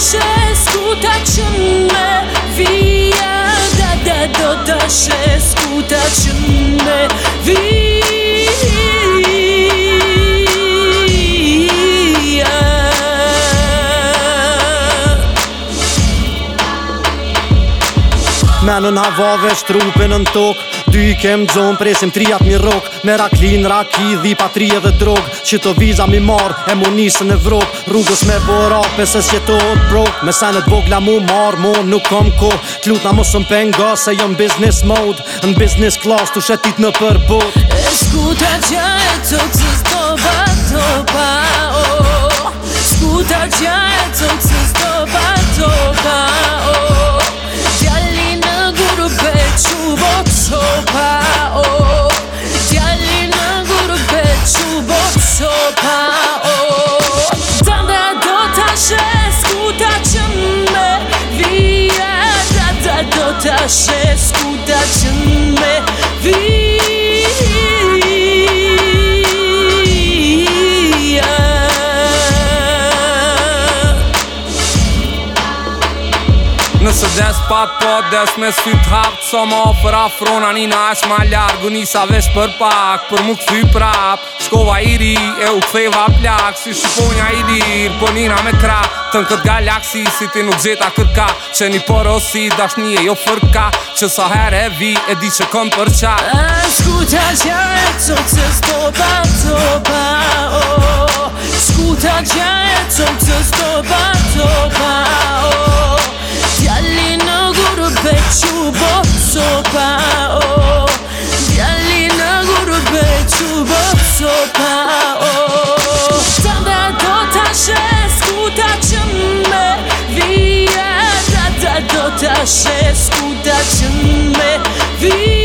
shesku ta qënë me vija dhe dhe do të shesku ta me vija me alën hava shtrupe nën tok Dy i kem gjonë, presim triat mi rok Me raklin, raki, dhi patri e dhe drog Që të viza mi marë, e mu nisë në vrok Rrugës me vora, pësës jetot bro Me sanët vogla mu marë, mu nuk kom ko Klut na mosën penga, se jëm business mode Në business class, tu shetit në përbot E shkuta qa e të qës të pa oh. Shkuta qa e të așez cu de Nëse des pat po des me sy t'hap Co so ma për afrona një ma ljargu Një sa vesh për pak për mu këthy prap Shkova i ri e u ktheva plak Si shuponja i dir po nina me kra Tën këtë galaksi si ti nuk gjeta kërka ka një porosi dash një e jo fërka Qe sa her e vi e di që kom për qa A shkuta qa e co oh. që s'to pa co pa Shkuta qa e co që s'to pa sopao Sada dotaše skuda će me Vije Sada dotaše skuda će me Vije